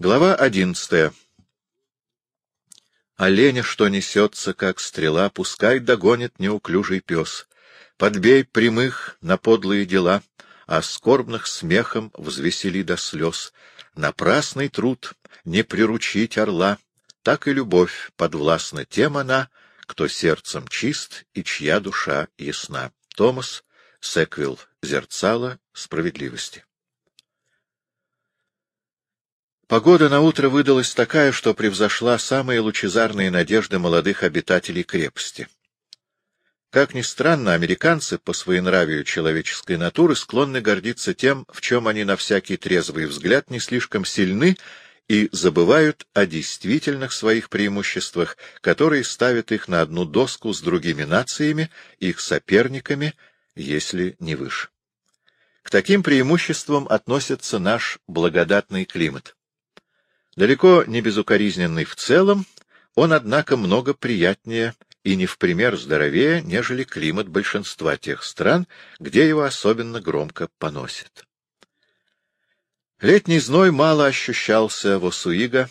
Глава одиннадцатая. Оленя, что несется, как стрела, пускай догонит неуклюжий пес. Подбей прямых на подлые дела, а скорбных смехом взвесели до слез. Напрасный труд не приручить орла, так и любовь подвластна тем она, кто сердцем чист и чья душа ясна. Томас Секвилл. Зерцало справедливости. Погода на утро выдалась такая, что превзошла самые лучезарные надежды молодых обитателей крепости. Как ни странно, американцы по своенравию человеческой натуры склонны гордиться тем, в чем они на всякий трезвый взгляд не слишком сильны и забывают о действительных своих преимуществах, которые ставят их на одну доску с другими нациями, их соперниками, если не выше. К таким преимуществам относится наш благодатный климат. Далеко не безукоризненный в целом, он, однако, много приятнее и не в пример здоровее, нежели климат большинства тех стран, где его особенно громко поносит. Летний зной мало ощущался в Осуиго,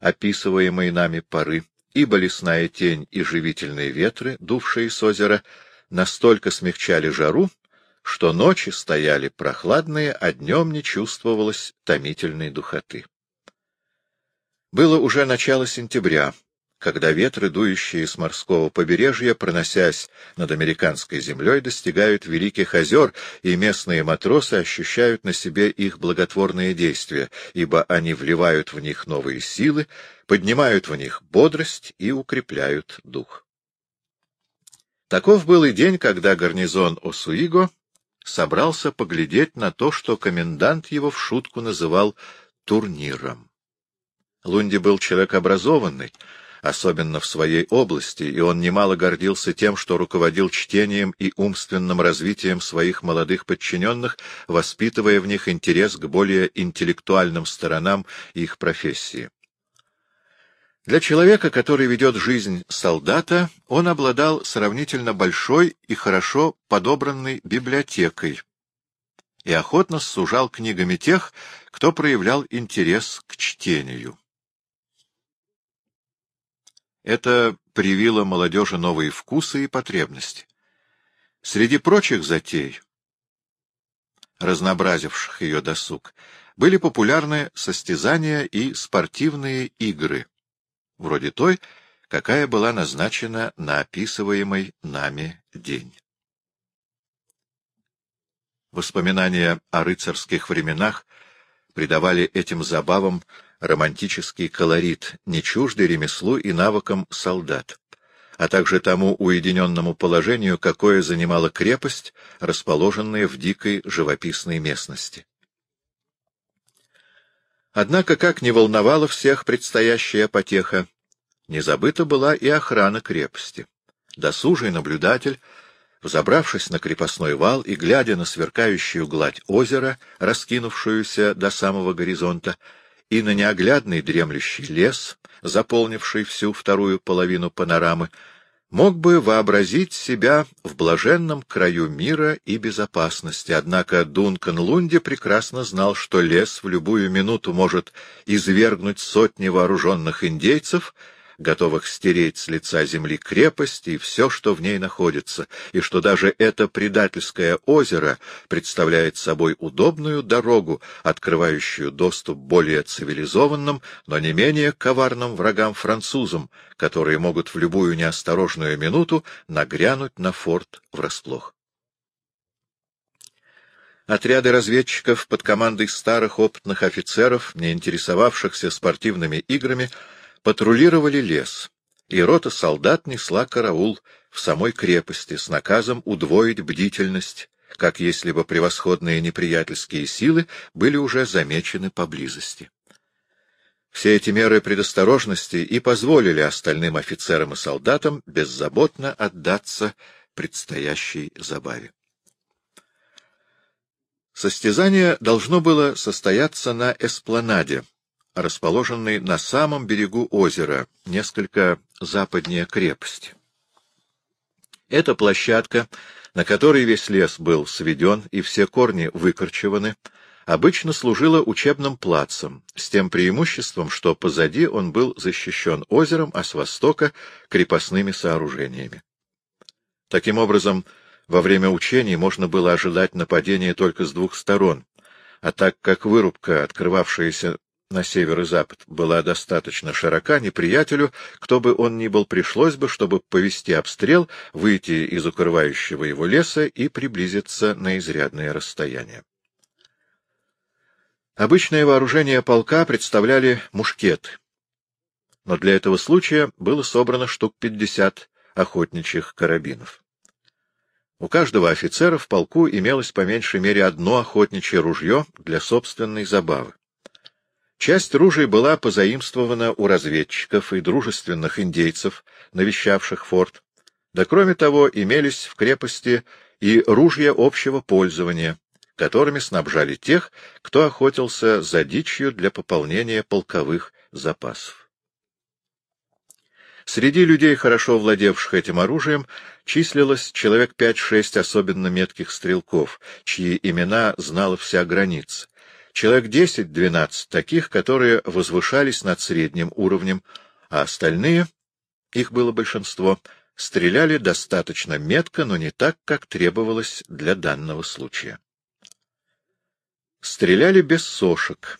описываемой нами поры, ибо лесная тень и живительные ветры, дувшие с озера, настолько смягчали жару, что ночи стояли прохладные, а днем не чувствовалось томительной духоты. Было уже начало сентября, когда ветры, дующие с морского побережья, проносясь над американской землей, достигают великих озер, и местные матросы ощущают на себе их благотворные действия, ибо они вливают в них новые силы, поднимают в них бодрость и укрепляют дух. Таков был и день, когда гарнизон Осуиго собрался поглядеть на то, что комендант его в шутку называл турниром. Лунди был человек образованный, особенно в своей области, и он немало гордился тем, что руководил чтением и умственным развитием своих молодых подчиненных, воспитывая в них интерес к более интеллектуальным сторонам их профессии. Для человека, который ведет жизнь солдата, он обладал сравнительно большой и хорошо подобранной библиотекой и охотно сужал книгами тех, кто проявлял интерес к чтению. Это привило молодежи новые вкусы и потребности. Среди прочих затей, разнообразивших ее досуг, были популярны состязания и спортивные игры, вроде той, какая была назначена на описываемый нами день. Воспоминания о рыцарских временах придавали этим забавам романтический колорит, не чуждый ремеслу и навыкам солдат, а также тому уединенному положению, какое занимала крепость, расположенная в дикой живописной местности. Однако, как не волновала всех предстоящая потеха, не забыта была и охрана крепости. Досужий наблюдатель, взобравшись на крепостной вал и глядя на сверкающую гладь озера, раскинувшуюся до самого горизонта, и на неоглядный дремлющий лес, заполнивший всю вторую половину панорамы, мог бы вообразить себя в блаженном краю мира и безопасности. Однако Дункан Лунди прекрасно знал, что лес в любую минуту может извергнуть сотни вооруженных индейцев — готовых стереть с лица земли крепость и все, что в ней находится, и что даже это предательское озеро представляет собой удобную дорогу, открывающую доступ более цивилизованным, но не менее коварным врагам-французам, которые могут в любую неосторожную минуту нагрянуть на форт врасплох. Отряды разведчиков под командой старых опытных офицеров, не интересовавшихся спортивными играми, патрулировали лес, и рота солдат несла караул в самой крепости с наказом удвоить бдительность, как если бы превосходные неприятельские силы были уже замечены поблизости. Все эти меры предосторожности и позволили остальным офицерам и солдатам беззаботно отдаться предстоящей забаве. Состязание должно было состояться на эспланаде, расположенный на самом берегу озера, несколько западнее крепости. Эта площадка, на которой весь лес был сведен и все корни выкорчеваны, обычно служила учебным плацем, с тем преимуществом, что позади он был защищен озером, а с востока — крепостными сооружениями. Таким образом, во время учений можно было ожидать нападения только с двух сторон, а так как вырубка, открывавшаяся на север и запад, была достаточно широка, неприятелю, кто бы он ни был, пришлось бы, чтобы повести обстрел, выйти из укрывающего его леса и приблизиться на изрядное расстояние. Обычное вооружение полка представляли мушкеты, но для этого случая было собрано штук пятьдесят охотничьих карабинов. У каждого офицера в полку имелось по меньшей мере одно охотничье ружье для собственной забавы. Часть ружей была позаимствована у разведчиков и дружественных индейцев, навещавших форт. Да кроме того, имелись в крепости и ружья общего пользования, которыми снабжали тех, кто охотился за дичью для пополнения полковых запасов. Среди людей, хорошо владевших этим оружием, числилось человек пять-шесть особенно метких стрелков, чьи имена знала вся граница. Человек десять-двенадцать таких, которые возвышались над средним уровнем, а остальные, их было большинство, стреляли достаточно метко, но не так, как требовалось для данного случая. Стреляли без сошек,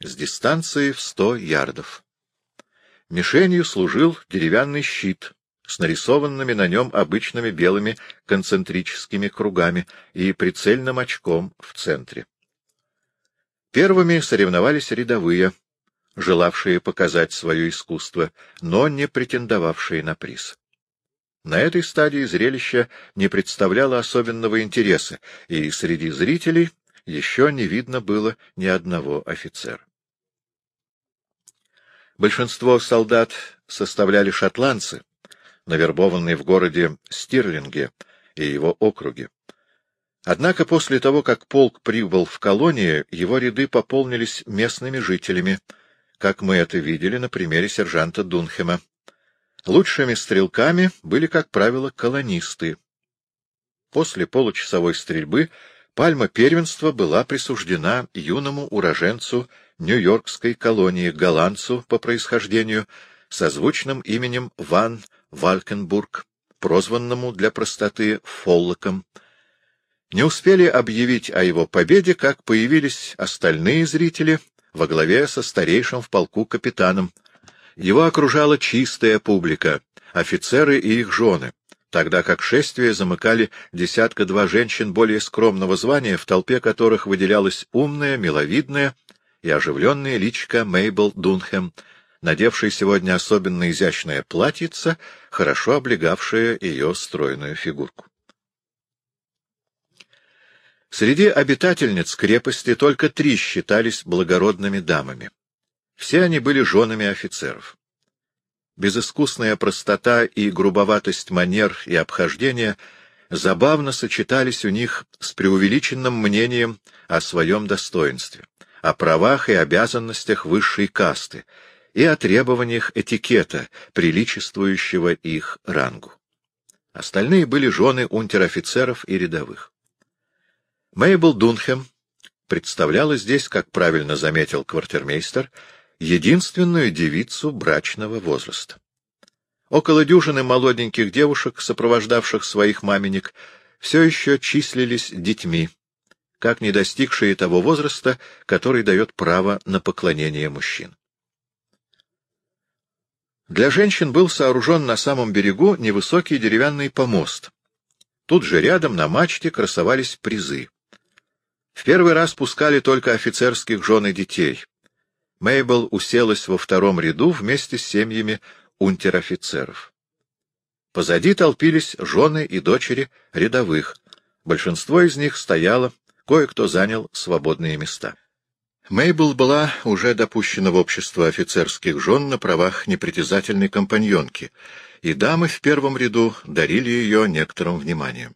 с дистанции в сто ярдов. Мишенью служил деревянный щит с нарисованными на нем обычными белыми концентрическими кругами и прицельным очком в центре. Первыми соревновались рядовые, желавшие показать свое искусство, но не претендовавшие на приз. На этой стадии зрелище не представляло особенного интереса, и среди зрителей еще не видно было ни одного офицера. Большинство солдат составляли шотландцы, навербованные в городе Стирлинге и его округе. Однако после того, как полк прибыл в колонии, его ряды пополнились местными жителями, как мы это видели на примере сержанта Дунхема. Лучшими стрелками были, как правило, колонисты. После получасовой стрельбы Пальма первенства была присуждена юному уроженцу Нью-Йоркской колонии, голландцу по происхождению, созвучным именем Ван Валкенбург, прозванному для простоты Фоллоком. Не успели объявить о его победе, как появились остальные зрители во главе со старейшим в полку капитаном. Его окружала чистая публика, офицеры и их жены тогда как шествие замыкали десятка-два женщин более скромного звания, в толпе которых выделялась умная, миловидная и оживленная личка Мейбл Дунхэм, надевшей сегодня особенно изящное платьице, хорошо облегавшее ее стройную фигурку. Среди обитательниц крепости только три считались благородными дамами. Все они были женами офицеров. Безыскусная простота и грубоватость манер и обхождения забавно сочетались у них с преувеличенным мнением о своем достоинстве, о правах и обязанностях высшей касты и о требованиях этикета, приличествующего их рангу. Остальные были жены унтер-офицеров и рядовых. Мейбл Дунхем представляла здесь, как правильно заметил квартирмейстер, единственную девицу брачного возраста. Около дюжины молоденьких девушек, сопровождавших своих маменек, все еще числились детьми, как не достигшие того возраста, который дает право на поклонение мужчин. Для женщин был сооружен на самом берегу невысокий деревянный помост. Тут же рядом на мачте красовались призы. В первый раз пускали только офицерских жен и детей. Мейбл уселась во втором ряду вместе с семьями унтер-офицеров. Позади толпились жены и дочери рядовых. Большинство из них стояло, кое-кто занял свободные места. Мейбл была уже допущена в общество офицерских жен на правах непритязательной компаньонки, и дамы в первом ряду дарили ее некоторым вниманием.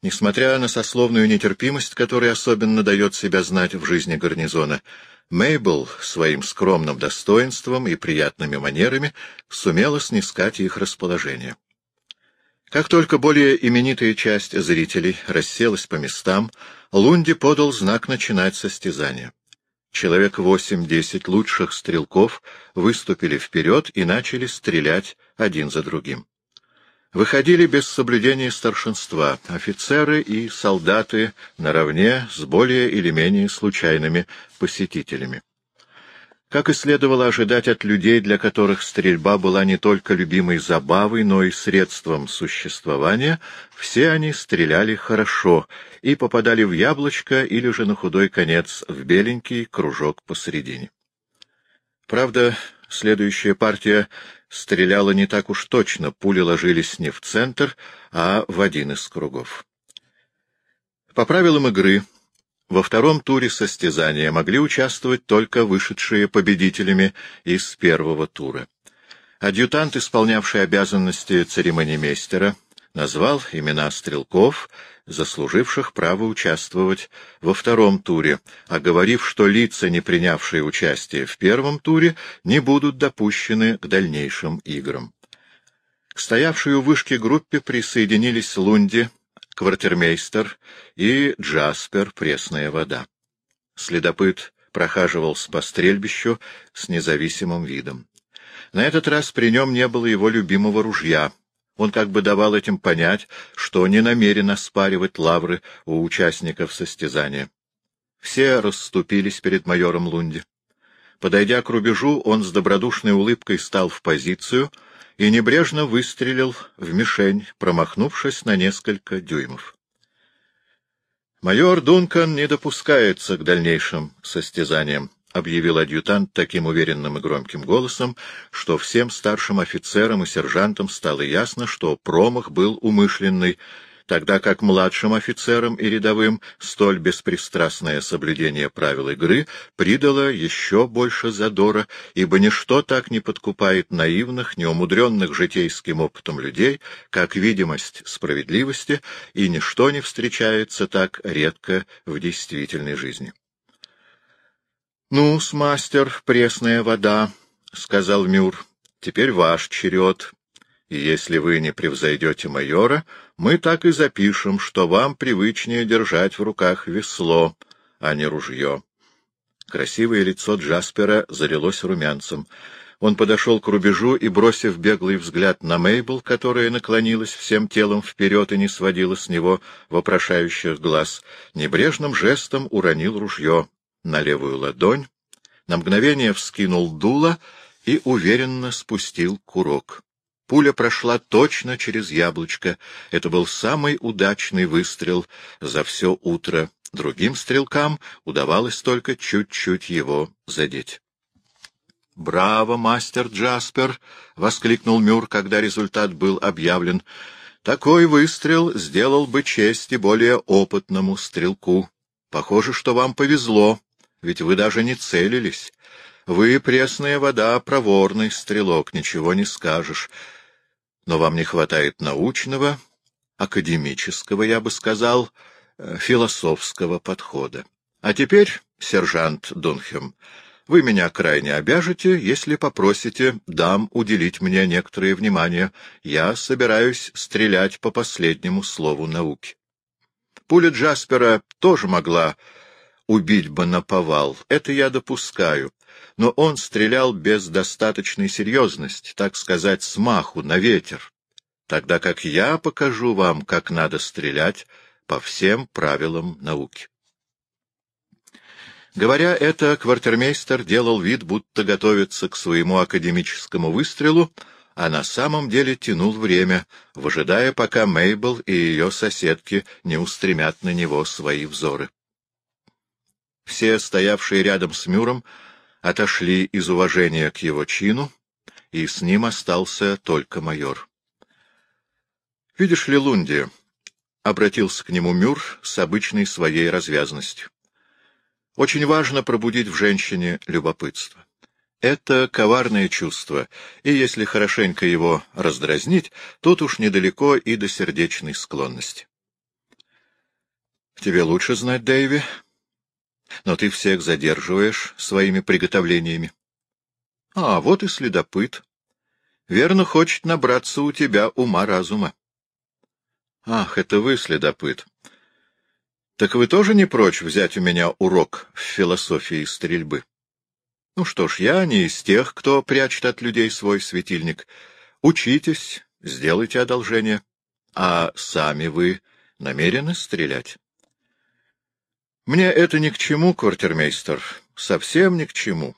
Несмотря на сословную нетерпимость, которая особенно дает себя знать в жизни гарнизона, Мейбл своим скромным достоинством и приятными манерами сумела снискать их расположение. Как только более именитая часть зрителей расселась по местам, Лунди подал знак начинать состязание. Человек восемь-десять лучших стрелков выступили вперед и начали стрелять один за другим. Выходили без соблюдения старшинства офицеры и солдаты наравне с более или менее случайными посетителями. Как и следовало ожидать от людей, для которых стрельба была не только любимой забавой, но и средством существования, все они стреляли хорошо и попадали в яблочко или же на худой конец в беленький кружок посередине. Правда, следующая партия стреляла не так уж точно, пули ложились не в центр, а в один из кругов. По правилам игры, во втором туре состязания могли участвовать только вышедшие победителями из первого тура. Адъютант, исполнявший обязанности церемонимейстера, назвал имена стрелков, заслуживших право участвовать во втором туре, оговорив, что лица, не принявшие участие в первом туре, не будут допущены к дальнейшим играм. К стоявшей у вышки группе присоединились Лунди, квартирмейстер и Джаспер «Пресная вода». Следопыт прохаживался по стрельбищу с независимым видом. На этот раз при нем не было его любимого ружья. Он как бы давал этим понять, что не намерен оспаривать лавры у участников состязания. Все расступились перед майором Лунди. Подойдя к рубежу, он с добродушной улыбкой стал в позицию — и небрежно выстрелил в мишень, промахнувшись на несколько дюймов. «Майор Дункан не допускается к дальнейшим состязаниям», — объявил адъютант таким уверенным и громким голосом, что всем старшим офицерам и сержантам стало ясно, что промах был умышленный, тогда как младшим офицерам и рядовым столь беспристрастное соблюдение правил игры придало еще больше задора, ибо ничто так не подкупает наивных, неумудренных житейским опытом людей, как видимость справедливости, и ничто не встречается так редко в действительной жизни. — Ну-с, мастер, пресная вода, — сказал Мюр, — теперь ваш черед и если вы не превзойдете майора, мы так и запишем, что вам привычнее держать в руках весло, а не ружье. Красивое лицо Джаспера залилось румянцем. Он подошел к рубежу и, бросив беглый взгляд на Мейбл, которая наклонилась всем телом вперед и не сводила с него вопрошающих глаз, небрежным жестом уронил ружье на левую ладонь, на мгновение вскинул дуло и уверенно спустил курок. Пуля прошла точно через яблочко. Это был самый удачный выстрел за все утро. Другим стрелкам удавалось только чуть-чуть его задеть. «Браво, мастер Джаспер!» — воскликнул Мюр, когда результат был объявлен. «Такой выстрел сделал бы честь и более опытному стрелку. Похоже, что вам повезло, ведь вы даже не целились. Вы, пресная вода, проворный стрелок, ничего не скажешь но вам не хватает научного, академического, я бы сказал, э, философского подхода. А теперь, сержант Дунхем, вы меня крайне обяжете, если попросите дам уделить мне некоторое внимание. Я собираюсь стрелять по последнему слову науки. Пуля Джаспера тоже могла убить бы наповал, это я допускаю, но он стрелял без достаточной серьезности, так сказать, смаху, на ветер, тогда как я покажу вам, как надо стрелять по всем правилам науки. Говоря это, квартирмейстер делал вид, будто готовится к своему академическому выстрелу, а на самом деле тянул время, выжидая, пока Мейбл и ее соседки не устремят на него свои взоры. Все, стоявшие рядом с Мюром, отошли из уважения к его чину, и с ним остался только майор. — Видишь ли, Лунди, — обратился к нему Мюр с обычной своей развязностью, — очень важно пробудить в женщине любопытство. Это коварное чувство, и если хорошенько его раздразнить, тут уж недалеко и до сердечной склонности. — Тебе лучше знать, Дэйви, но ты всех задерживаешь своими приготовлениями. А, вот и следопыт. Верно, хочет набраться у тебя ума-разума. Ах, это вы, следопыт. Так вы тоже не прочь взять у меня урок в философии стрельбы? Ну что ж, я не из тех, кто прячет от людей свой светильник. Учитесь, сделайте одолжение. А сами вы намерены стрелять? Мне это ни к чему, квартирмейстер, совсем ни к чему.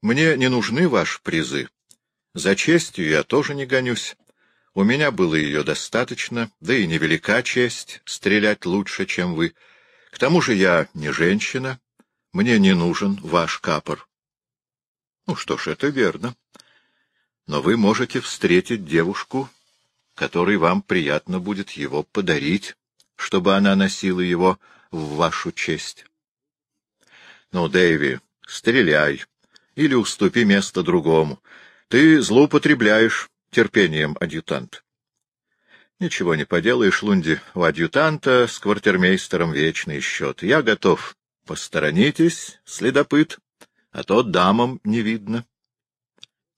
Мне не нужны ваши призы. За честью я тоже не гонюсь. У меня было ее достаточно, да и невелика честь стрелять лучше, чем вы. К тому же я не женщина, мне не нужен ваш капор. Ну что ж, это верно. Но вы можете встретить девушку, которой вам приятно будет его подарить, чтобы она носила его в вашу честь. Ну, Дэйви, стреляй или уступи место другому. Ты злоупотребляешь терпением адъютант. Ничего не поделаешь, Лунди, у адъютанта с квартирмейстером вечный счет. Я готов. Посторонитесь, следопыт, а то дамам не видно.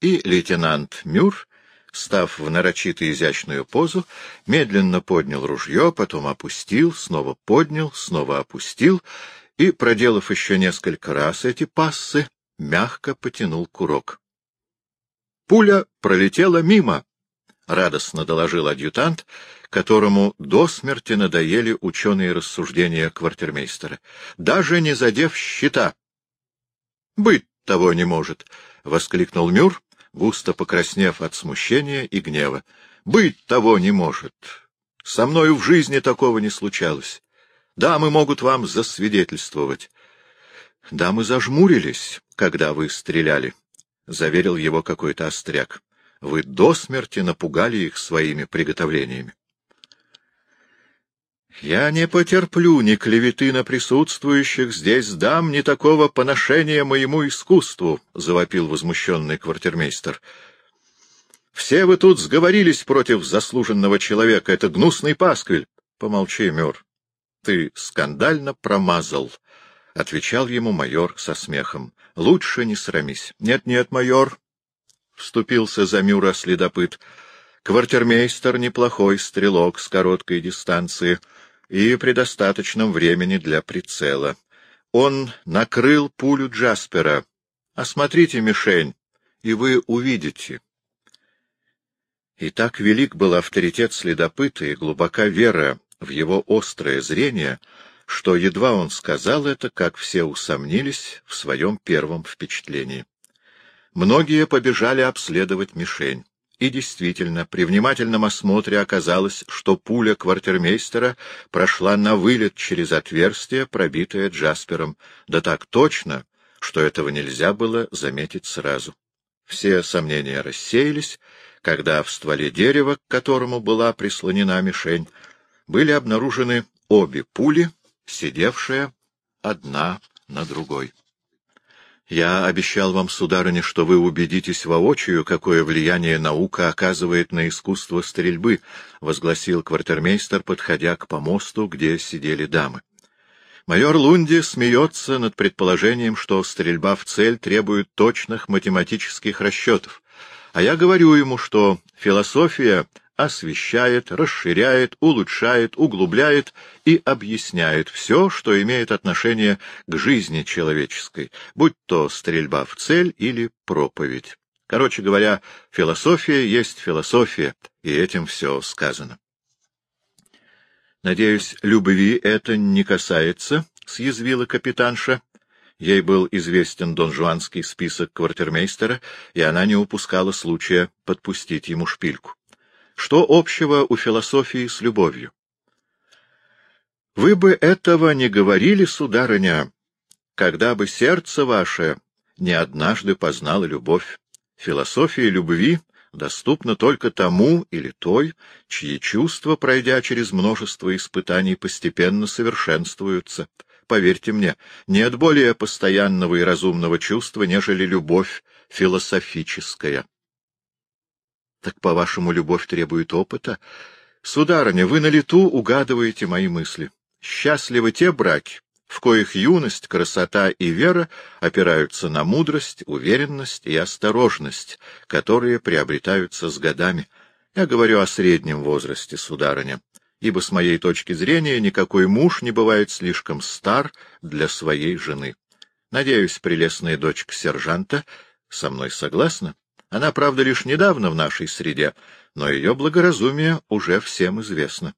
И лейтенант Мюр, став в нарочито изящную позу, медленно поднял ружье, потом опустил, снова поднял, снова опустил и, проделав еще несколько раз эти пассы, мягко потянул курок. Пуля пролетела мимо, — радостно доложил адъютант, которому до смерти надоели ученые рассуждения квартирмейстера, даже не задев щита. — Быть того не может! — воскликнул Мюр, густо покраснев от смущения и гнева. — Быть того не может! Со мною в жизни такого не случалось. Дамы могут вам засвидетельствовать. Дамы зажмурились, когда вы стреляли, — заверил его какой-то остряк. — Вы до смерти напугали их своими приготовлениями. — Я не потерплю ни клеветы на присутствующих здесь дам, ни такого поношения моему искусству, — завопил возмущенный квартирмейстер. — Все вы тут сговорились против заслуженного человека. Это гнусный пасквиль. — Помолчи, Мюр. Ты скандально промазал, — отвечал ему майор со смехом. — Лучше не срамись. Нет, — Нет-нет, майор, — вступился за Мюра следопыт. — Квартирмейстер — неплохой стрелок с короткой дистанции и при достаточном времени для прицела. Он накрыл пулю Джаспера. Осмотрите мишень, и вы увидите. И так велик был авторитет следопыта и глубока вера в его острое зрение — что едва он сказал это, как все усомнились в своем первом впечатлении. Многие побежали обследовать мишень. И действительно, при внимательном осмотре оказалось, что пуля квартирмейстера прошла на вылет через отверстие, пробитое Джаспером, да так точно, что этого нельзя было заметить сразу. Все сомнения рассеялись, когда в стволе дерева, к которому была прислонена мишень, были обнаружены обе пули, сидевшая одна на другой. Я обещал вам, сударыня, что вы убедитесь воочию, какое влияние наука оказывает на искусство стрельбы, — возгласил квартирмейстер, подходя к помосту, где сидели дамы. Майор Лунди смеется над предположением, что стрельба в цель требует точных математических расчетов, а я говорю ему, что философия освещает, расширяет, улучшает, углубляет и объясняет все, что имеет отношение к жизни человеческой, будь то стрельба в цель или проповедь. Короче говоря, философия есть философия, и этим все сказано. Надеюсь, любви это не касается, — съязвила капитанша. Ей был известен донжуанский список квартирмейстера, и она не упускала случая подпустить ему шпильку. Что общего у философии с любовью? Вы бы этого не говорили, сударыня, когда бы сердце ваше не однажды познало любовь. Философия любви доступна только тому или той, чьи чувства, пройдя через множество испытаний, постепенно совершенствуются. Поверьте мне, нет более постоянного и разумного чувства, нежели любовь философическая. Так, по-вашему, любовь требует опыта? Сударыня, вы на лету угадываете мои мысли. Счастливы те браки, в коих юность, красота и вера опираются на мудрость, уверенность и осторожность, которые приобретаются с годами. Я говорю о среднем возрасте, сударыня. ибо с моей точки зрения никакой муж не бывает слишком стар для своей жены. Надеюсь, прелестная дочка сержанта со мной согласна. Она, правда, лишь недавно в нашей среде, но ее благоразумие уже всем известно.